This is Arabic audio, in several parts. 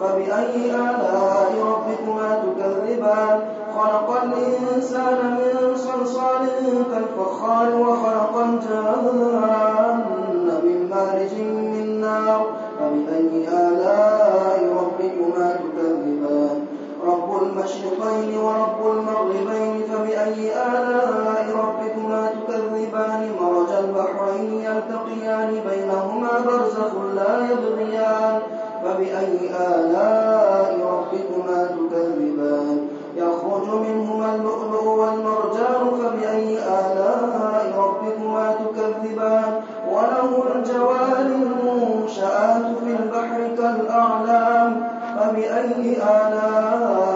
فبأي آلاء ربكما تكذبان؟ خلق الإنسان من صلصال كالفخار وخلق الجان من مارج من نار. فبأي آلاء ربكما تكذبان؟ رب المشرقين ورب المغربين فبأي آلاء ربكما تكذبان؟ مرج البحرين يلتقيان بينهما برزخ لا يبغيان. فبأي آلاء ربكما تكذبان. يخرج منهما اللؤلؤ والمرجان فبأي آلاء ربكما تكذبان. وله الجوار المنشآت في البحر كالأعلام. فبأي آلاء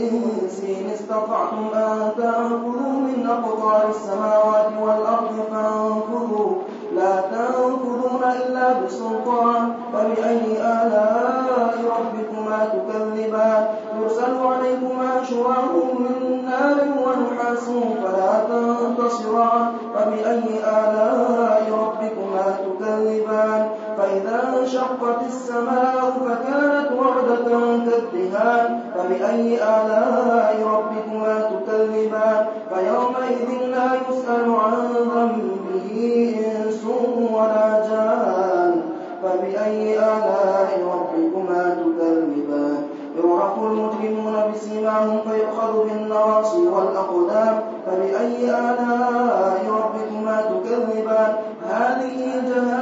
إن استطعتم أن تنفذوا من أقطار السماوات والأرض تنفذون إلا بسلطان فبأي آلاء ربكما تكذبان؟ يرسل عليكما شراه من نار ونحاس فلا تنتصران. فبأي آلاء ربكما تكذبان؟ فإذا انشقت السماء فكانت وعدة كالدهان. فبأي آلاء ربكما تكذبان؟ فيومئذ لا يسأل عن إنس ولا جان. فبأي آلاء ربكما تكذبان؟ المجرمون بسيماهم فيؤخذ بالنواصي والأقدام. فبأي آلاء ربكما تكذبان؟ هذه جهنم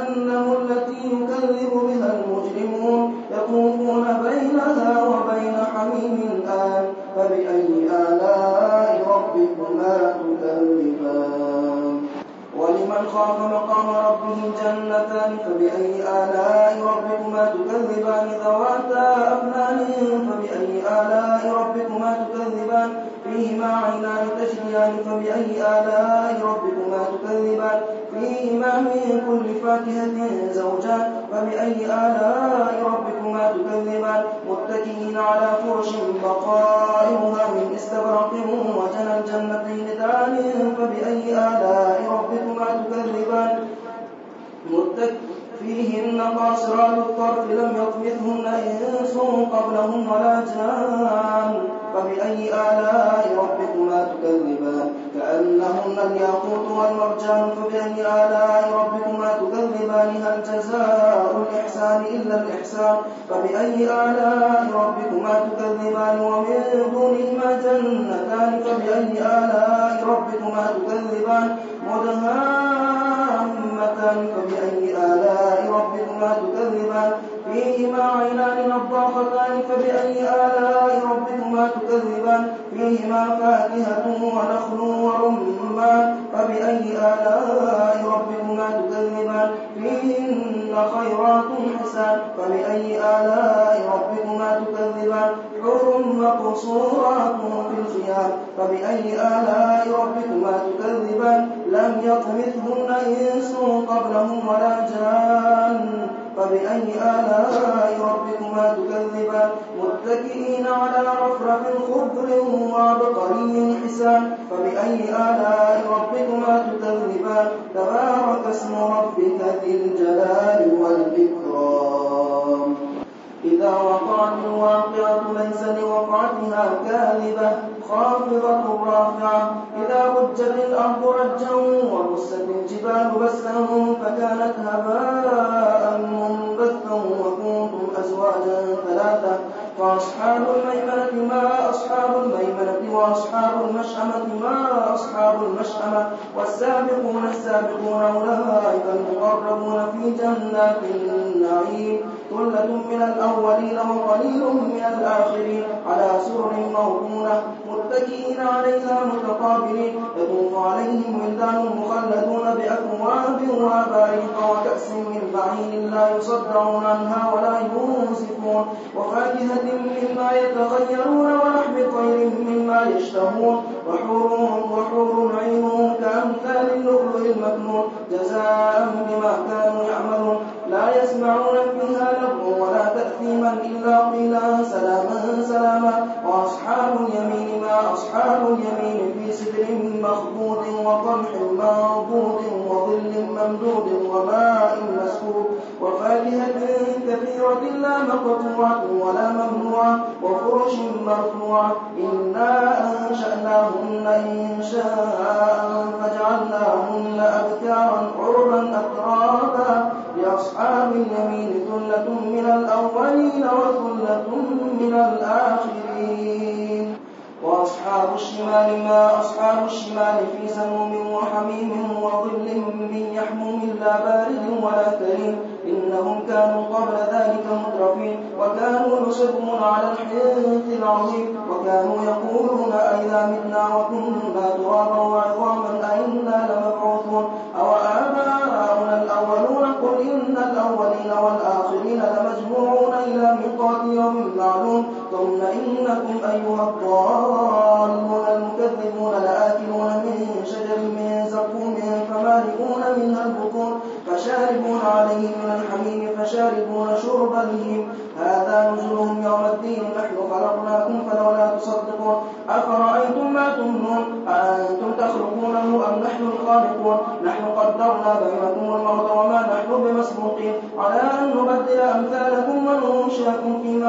فبأي آلاء ربكما تكذبان؟ فيهما من كل فاكهة زوجان فبأي آلاء ربكما تكذبان؟ متكئين على فرش بقائمها من استبرق وجنى الجنتين دان فبأي آلاء ربكما تكذبان؟ متك فيهن قاصرات الطرف لم يطمثهن إنس قبلهم ولا جان. فبأي آلاء ربكما تكذبان؟ كأنهن الياقوت والمرجان فبأي آلاء ربكما تكذبان؟ هل جزاء الإحسان إلا الإحسان؟ فبأي آلاء ربكما تكذبان؟ ومن دونهما جنتان فبأي آلاء ربكما تكذبان؟ مدهامتان فبأي آلاء ربكما تكذبان؟ فيهما عينان نضاختان فبأي آلاء ربكما تكذبان فيهما فاكهة ونخل ورمان فبأي آلاء ربكما تكذبان؟ فيهن خيرات حسان فبأي آلاء ربكما تكذبان؟ حور مقصورات في الخيام فبأي آلاء ربكما تكذبان؟ لم يطمثهن إنس قبلهم ولا جان. فبأي آلاء ربكما تكذبان متكئين على رفرف خضر وعبقري حسان. فبأي آلاء ربكما تكذبان تبارك اسم ربك ذي الجلال والإكرام. إذا وقعت الواقعة ليس لوقعتها كاذبة. خافضة رافعة. إذا رجت الأرض رجا وبست الجبال بسا فكانت هباء السابقون أولئك المقربون في جنات النعيم ثلة من الأولين وقليل من الآخرين على سرر موضونة متكئين عليها متقابلين يطوف عليهم ولدان مخلدون بأكواب وأباريق وكأس من معين لا يصدعون عنها ولا ينصفون وفاكهة مما يتخيرون ولحم طير مما يشتهون. وحور وحور عين كأمثال اللؤلؤ المكنون. جزاء بما كانوا يعملون. لا يسمعون فيها لغوا ولا تأثيما إلا قيلا سلاما سلاما. وأصحاب اليمين ما أصحاب اليمين في سدر مخبوط وطلح منضود وظل ممدود وماء مسكوب وفاكهة كثيرة لا مقطوعة ولا ممنوعة وفرش مرفوعة. إنا أنشأناهن إنشاء فجعلناهن أبكارا عربا أترابا. لأصحاب اليمين ثلة من الأولين وثلة من الآخرين. وأصحاب الشمال ما أصحاب الشمال في سموم وحميم وظل من يحموم لا بارد ولا كريم إنهم كانوا قبل ذلك مترفين وكانوا يصرون على الحنث العظيم. وكانوا يقولون أئذا متنا وكنا ترابا وعظاما أئنا لمبعوثون. أو آباؤنا الأولون قل إن الأولين والآخرين لمجموعون إلى ميقات يوم ثم إنكم أيها الضالون المكذبون لآكلون من شجر من زقوم فمالئون منها البطون فشاربون عليه من الحميم فشاربون شرب الهيم. هذا نزلهم يوم الدين. نحن خلقناكم فلولا تصدقون. أفرأيتم ما تمنون؟ أأنتم تخلقونه أم نحن الخالقون؟ نحن قدرنا بينكم الموت وما نحن بمسبوقين. على أن نبدل أمثالكم وننشئكم فيما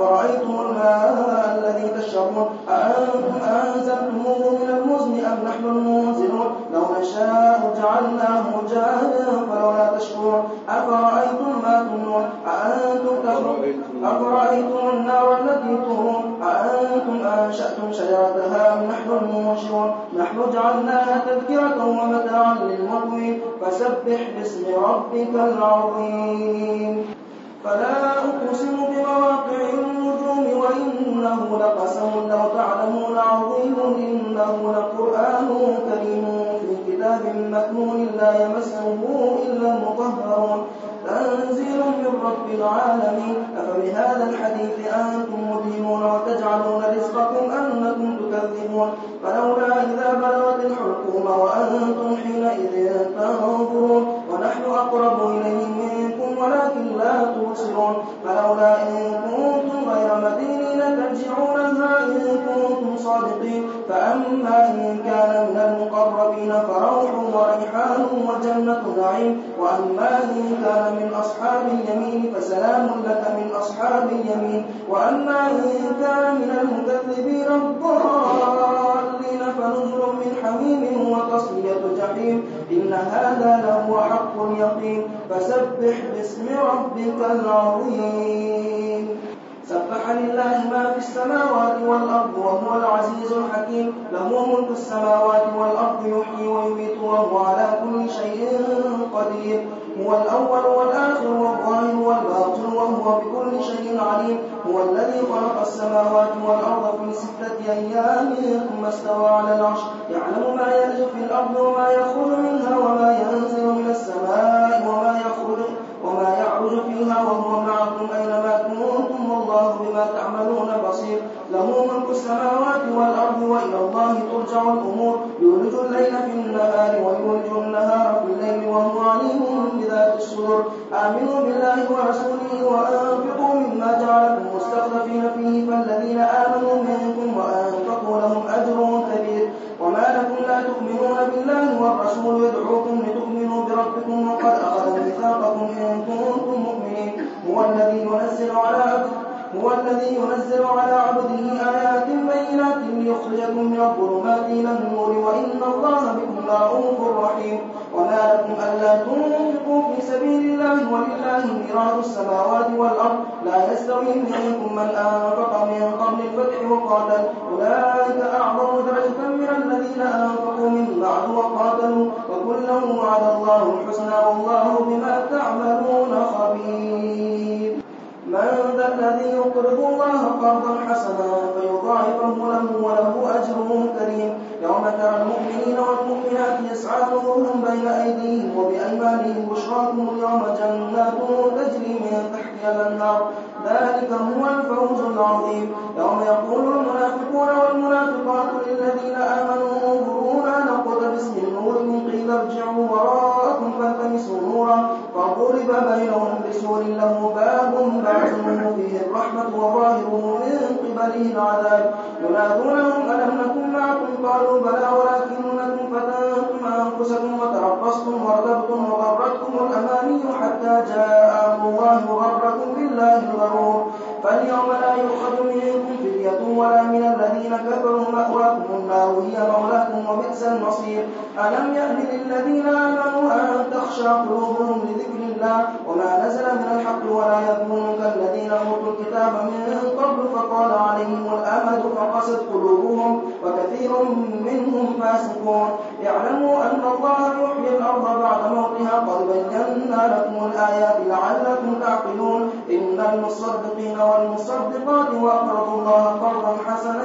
أفرأيتم الماء الذي تشربون؟ أأنتم أنزلتموه من المزن أم نحن المنزلون لو نشاء جعلناه جادا فلولا تشكرون. أفرأيتم ما تمنون؟ أأنتم أفرأيتم النار التي تورون؟ أأنتم أنشأتم شجرتها أم نحن المنشرون؟ نحن جعلناها تذكرة ومتاعا للمقوين. فسبح باسم ربك العظيم. فلا أقسم بمواقع النجوم وإنه لقسم لو تعلمون عظيم إنه لقرآن كريم في كتاب مكنون لا يمسه إلا المطهرون. تنزيل من رب العالمين. أفبهذا الحديث أنتم مدهنون وتجعلون رزقكم أنكم تكذبون. فلولا إذا بلغت الحلقوم وأنتم حينئذ تنظرون. ونحن أقرب إليه منكم ولكن لا تبصرون فلولا إن كنتم غير مدينين ترجعونها إن كنتم فأما إن كان من المقربين فروح وريحان وجنة نعيم. وأما إن كان من أصحاب اليمين فسلام لك من أصحاب اليمين. وأما إن كان من المكذبين الضالين فنزل من حميم وتصلية جحيم. إن هذا لهو حق اليقين فسبح باسم ربك العظيم. سبح لله ما في السماوات والأرض وهو العزيز الحكيم. له ملك السماوات والأرض يحيي ويميت وهو على كل شيء قدير. هو الأول والآخر والظاهر والباطن وهو بكل شيء عليم. هو الذي خلق السماوات والأرض في ستة أيام ثم استوى على العرش. يعلم ما يلج في الأرض وما يخرج منها وما ينزل من السماء وما يخرج وما يعرج فيها وهو معكم أينما كنتم والله بما تعملون بصير. له ملك السماوات والأرض وإلى الله ترجع الأمور. يولج الليل في النهار ويولج النهار في الليل وهو عليم بذات الصدور. آمنوا بالله ورسوله وأنفقوا مما جعلكم مستخلفين فيه. فالذين آمنوا منكم وأنفقوا لهم أجر كبير. وما لكم لا تؤمنون بالله والرسول. يدعوكم لتؤمنوا بربكم وقد أخذ ميثاقكم إن كنتم مؤمنين. هو الذي ينزل الذي ينزل على عبده آيات بينات ليخرجكم من الظلمات إلى النور وإن الله بكم لرءوف رحيم. وما لكم ألا تنفقوا في سبيل الله ولله ميراث السماوات والأرض. لا يستوي منكم من أنفق من قبل الفتح وقاتل. أولئك أعظم درجة من الذين أنفقوا من بعد وقاتلوا. وكلا وعد الله الحسنى والله بما تعملون خبير. من ذا الذي يقرض الله قرضا حسنا فيضاعفه له وله أجر كريم. يوم ترى المؤمنين والمؤمنات يسعى نورهم بين أيديهم وبأيمانهم بشراكم اليوم جنات تجري من تحتها الأنهار. ذلك هو الفوز العظيم. يوم يقول المنافقون والمنافقات للذين آمنوا انظرونا نقتبس من نوركم قيل ارجعوا وراءكم فالتمسوا نورا. فضرب بينهم بسور له باب باطنه فيه الرحمة وظاهره من قبله العذاب ينادونهم ألم نكن معكم قالوا بلى ولكنكم فتنتم أنفسكم وتربصتم وارتبتم وغرتكم الأماني حتى جاء أمر الله وغركم بالله الغرور. فاليوم لا يؤخذ منكم فدية الذين كفروا مأواكم النار هي مولاكم وبئس المصير. ألم يأن للذين آمنوا أن تخشى قلوبهم لذكر الله وما نزل من الحق ولا يكونوا كالذين أوتوا الكتاب من قبل فقال عليهم الأمد فقست قلوبهم وكثير منهم فاسقون. اعلموا أن الله يحيي الأرض بعد موتها قد بينا لكم الآيات لعلكم تعقلون. إن المصدقين والمصدقات وأقرضوا الله قرضا حسنا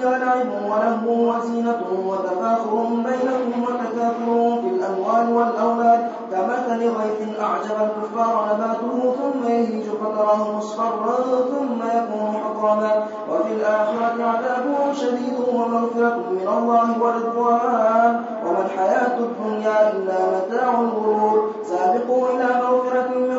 الدنيا لعب ولهو وزينة وتفاخر بينكم وتكاثر في الأموال والأولاد كمثل غيث أعجب الكفار نباته ثم يهيج فتراه مصفرا ثم يكون حطاما وفي الآخرة عذاب شديد ومغفرة من الله ورضوان وما الحياة الدنيا إلا متاع الغرور سابقوا إلى مغفرة من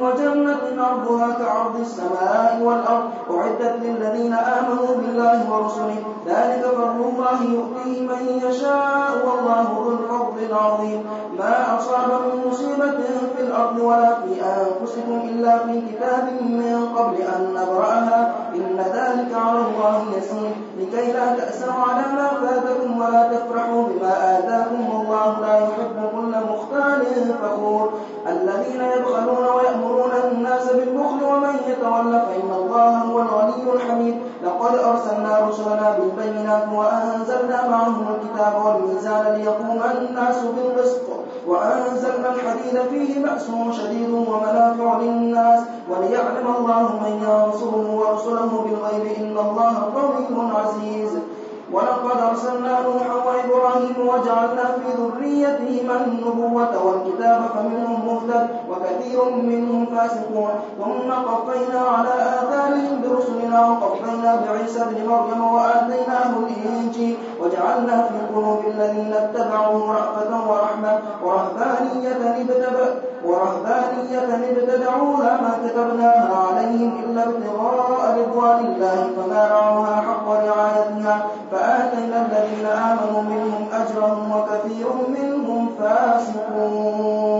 وجنة أرضها كعرض السماء والأرض أعدت للذين آمنوا بالله ورسله. ذلك فضل الله يؤتيه من يشاء والله ذو الفضل العظيم. ما أصاب من مصيبة في الأرض ولا في أنفسكم إلا في كتاب من قبل أن نبرأها. إن ذلك على الله يسير. لكي لا تأسوا على ما فاتكم ولا تفرحوا بما آتاكم والله لا يحب كل مختال فخور. الذين يبخلون ويأمرون الناس بالبخل ومن يتول فإن الله هو الغني الحميد. لقد أرسلنا رسلنا بالبينات وأنزلنا معهم الكتاب والميزان ليقوم الناس بالقسط. وأنزلنا الحديد فيه بأس شديد ومنافع للناس وليعلم الله من ينصره ورسله بالغيب إن الله قوي عزيز. ولقد أرسلنا نوحا وإبراهيم وجعلنا في ذريتهما النبوة والكتاب فمنهم مهتد وكثير منهم فاسقون. ثم قفينا على آثارهم برسلنا وقفينا بعيسى ابن مريم وآتيناه الإنجيل وجعلنا في قلوب الذين اتبعوه رأفة ورحمة ورهبانية ورهبانية ابتدعوها ما كتبناها عليهم إلا ابتغاء رضوان الله فما رعوها حق رعايتها فآتينا الذين آمنوا منهم أجرهم وكثير منهم فاسقون.